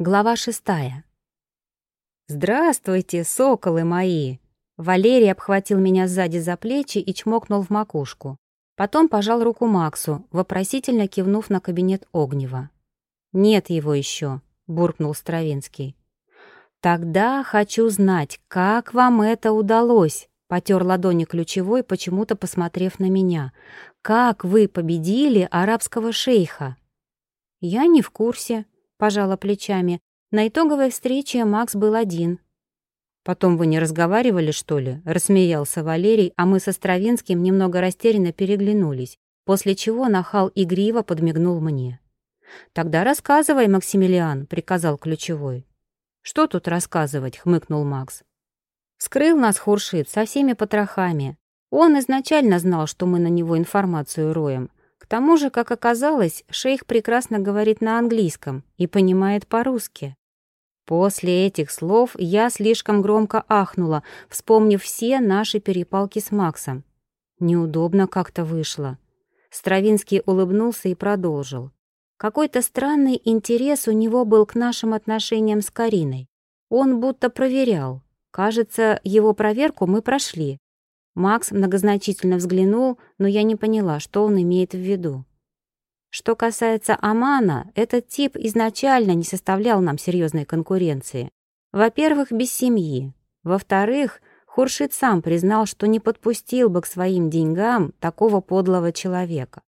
Глава шестая. «Здравствуйте, соколы мои!» Валерий обхватил меня сзади за плечи и чмокнул в макушку. Потом пожал руку Максу, вопросительно кивнув на кабинет Огнева. «Нет его еще», — буркнул Стравинский. «Тогда хочу знать, как вам это удалось?» — потер ладони ключевой, почему-то посмотрев на меня. «Как вы победили арабского шейха?» «Я не в курсе», пожала плечами. На итоговой встрече Макс был один. «Потом вы не разговаривали, что ли?» — рассмеялся Валерий, а мы со Стравинским немного растерянно переглянулись, после чего нахал игриво подмигнул мне. «Тогда рассказывай, Максимилиан», — приказал ключевой. «Что тут рассказывать?» — хмыкнул Макс. Скрыл нас Хуршит со всеми потрохами. Он изначально знал, что мы на него информацию роем. К тому же, как оказалось, шейх прекрасно говорит на английском и понимает по-русски. После этих слов я слишком громко ахнула, вспомнив все наши перепалки с Максом. Неудобно как-то вышло. Стравинский улыбнулся и продолжил. Какой-то странный интерес у него был к нашим отношениям с Кариной. Он будто проверял. Кажется, его проверку мы прошли. Макс многозначительно взглянул, но я не поняла, что он имеет в виду. Что касается Амана, этот тип изначально не составлял нам серьезной конкуренции. Во-первых, без семьи. Во-вторых, Хуршит сам признал, что не подпустил бы к своим деньгам такого подлого человека.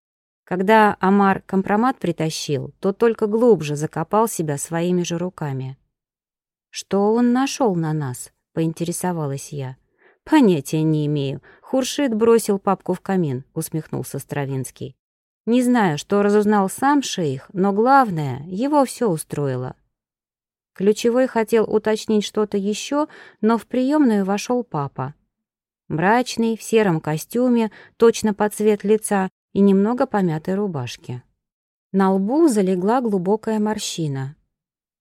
Когда Амар компромат притащил, то только глубже закопал себя своими же руками. «Что он нашел на нас?» — поинтересовалась я. «Понятия не имею. Хуршит бросил папку в камин», — усмехнулся Стравинский. «Не знаю, что разузнал сам шейх, но главное, его все устроило». Ключевой хотел уточнить что-то еще, но в приемную вошел папа. Мрачный, в сером костюме, точно под цвет лица и немного помятой рубашки. На лбу залегла глубокая морщина.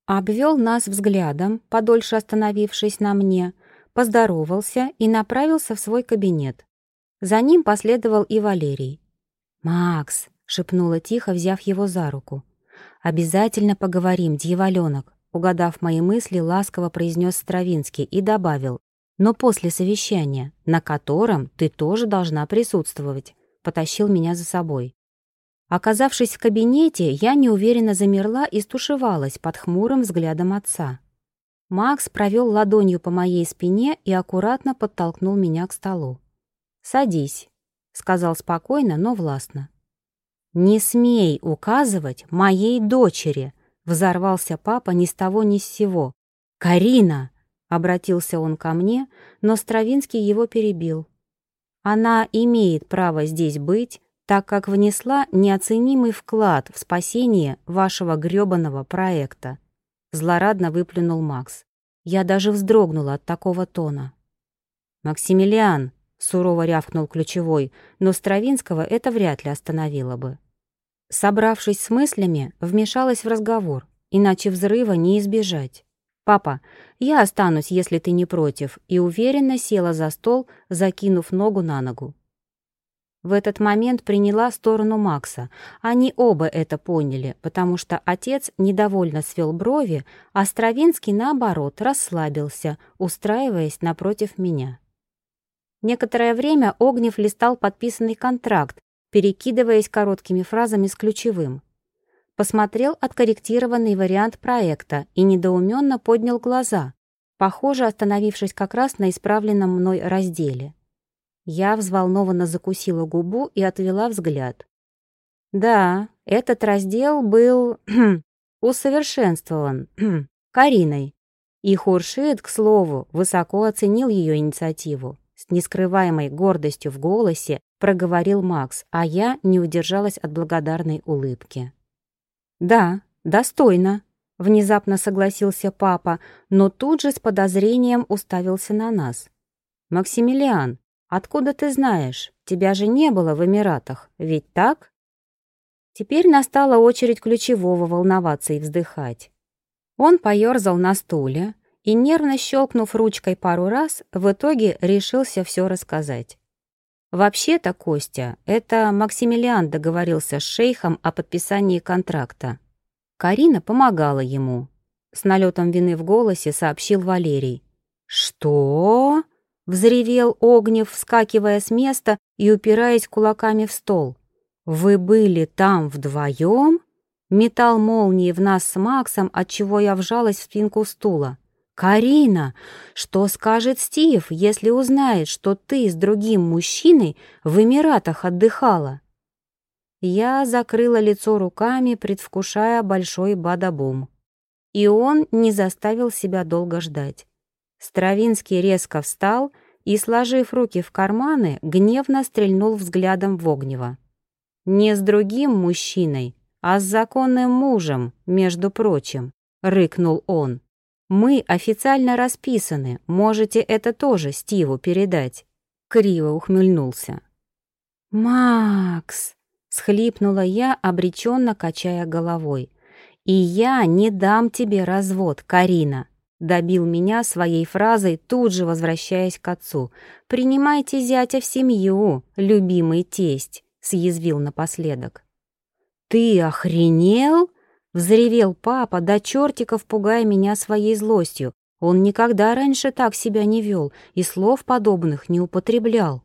Обвел нас взглядом, подольше остановившись на мне — поздоровался и направился в свой кабинет. За ним последовал и Валерий. «Макс», — шепнула тихо, взяв его за руку. «Обязательно поговорим, дьяволенок», — угадав мои мысли, ласково произнес Стравинский и добавил. «Но после совещания, на котором ты тоже должна присутствовать», — потащил меня за собой. Оказавшись в кабинете, я неуверенно замерла и стушевалась под хмурым взглядом отца. Макс провел ладонью по моей спине и аккуратно подтолкнул меня к столу. «Садись», — сказал спокойно, но властно. «Не смей указывать моей дочери», — взорвался папа ни с того ни с сего. «Карина!» — обратился он ко мне, но Стравинский его перебил. «Она имеет право здесь быть, так как внесла неоценимый вклад в спасение вашего грёбаного проекта. Злорадно выплюнул Макс. Я даже вздрогнула от такого тона. «Максимилиан!» — сурово рявкнул ключевой, но Стравинского это вряд ли остановило бы. Собравшись с мыслями, вмешалась в разговор, иначе взрыва не избежать. «Папа, я останусь, если ты не против», и уверенно села за стол, закинув ногу на ногу. В этот момент приняла сторону Макса. Они оба это поняли, потому что отец недовольно свел брови, а Стравинский, наоборот, расслабился, устраиваясь напротив меня. Некоторое время Огнев листал подписанный контракт, перекидываясь короткими фразами с ключевым. Посмотрел откорректированный вариант проекта и недоуменно поднял глаза, похоже, остановившись как раз на исправленном мной разделе. Я взволнованно закусила губу и отвела взгляд. Да, этот раздел был усовершенствован Кариной. И Хуршид, к слову, высоко оценил ее инициативу. С нескрываемой гордостью в голосе проговорил Макс, а я не удержалась от благодарной улыбки. «Да, достойно», — внезапно согласился папа, но тут же с подозрением уставился на нас. «Максимилиан, Откуда ты знаешь? Тебя же не было в Эмиратах, ведь так? Теперь настала очередь ключевого волноваться и вздыхать. Он поерзал на стуле и, нервно щелкнув ручкой пару раз, в итоге решился все рассказать. Вообще-то, Костя, это Максимилиан договорился с шейхом о подписании контракта. Карина помогала ему. с налетом вины в голосе сообщил Валерий. «Что?» — взревел Огнев, вскакивая с места и упираясь кулаками в стол. «Вы были там вдвоем?» Метал молнии в нас с Максом, отчего я вжалась в спинку стула. «Карина, что скажет Стив, если узнает, что ты с другим мужчиной в Эмиратах отдыхала?» Я закрыла лицо руками, предвкушая большой бадабум. И он не заставил себя долго ждать. Стравинский резко встал и, сложив руки в карманы, гневно стрельнул взглядом в Огнева. «Не с другим мужчиной, а с законным мужем, между прочим», — рыкнул он. «Мы официально расписаны, можете это тоже Стиву передать». Криво ухмыльнулся. «Макс!» Схлипнула я, обреченно качая головой. «И я не дам тебе развод, Карина!» Добил меня своей фразой, тут же возвращаясь к отцу. «Принимайте зятя в семью, любимый тесть!» съязвил напоследок. «Ты охренел?» — взревел папа, до чертиков пугая меня своей злостью. Он никогда раньше так себя не вел и слов подобных не употреблял.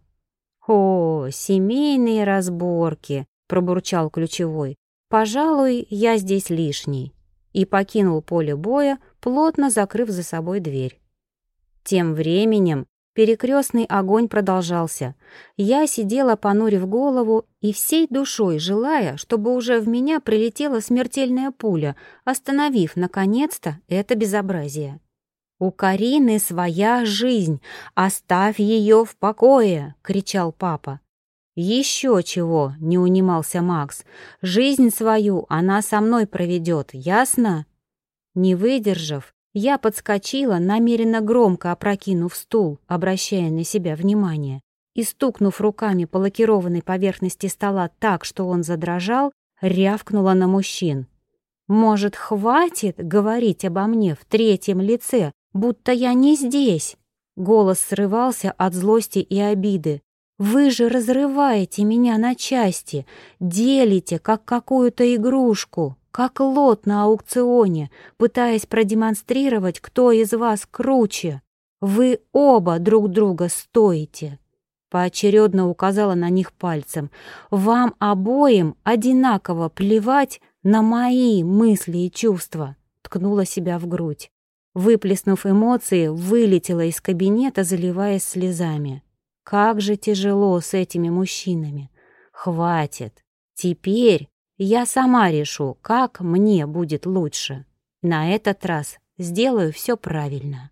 «О, семейные разборки!» пробурчал ключевой. «Пожалуй, я здесь лишний», и покинул поле боя, плотно закрыв за собой дверь. Тем временем перекрестный огонь продолжался. Я сидела, понурив голову, и всей душой желая, чтобы уже в меня прилетела смертельная пуля, остановив, наконец-то, это безобразие. «У Карины своя жизнь, оставь ее в покое!» — кричал папа. «Еще чего!» — не унимался Макс. «Жизнь свою она со мной проведет, ясно?» Не выдержав, я подскочила, намеренно громко опрокинув стул, обращая на себя внимание, и, стукнув руками по лакированной поверхности стола так, что он задрожал, рявкнула на мужчин. «Может, хватит говорить обо мне в третьем лице, будто я не здесь?» Голос срывался от злости и обиды. Вы же разрываете меня на части, делите, как какую-то игрушку, как лот на аукционе, пытаясь продемонстрировать, кто из вас круче. Вы оба друг друга стоите. Поочередно указала на них пальцем. Вам обоим одинаково плевать на мои мысли и чувства. Ткнула себя в грудь. Выплеснув эмоции, вылетела из кабинета, заливаясь слезами. Как же тяжело с этими мужчинами. Хватит. Теперь я сама решу, как мне будет лучше. На этот раз сделаю все правильно.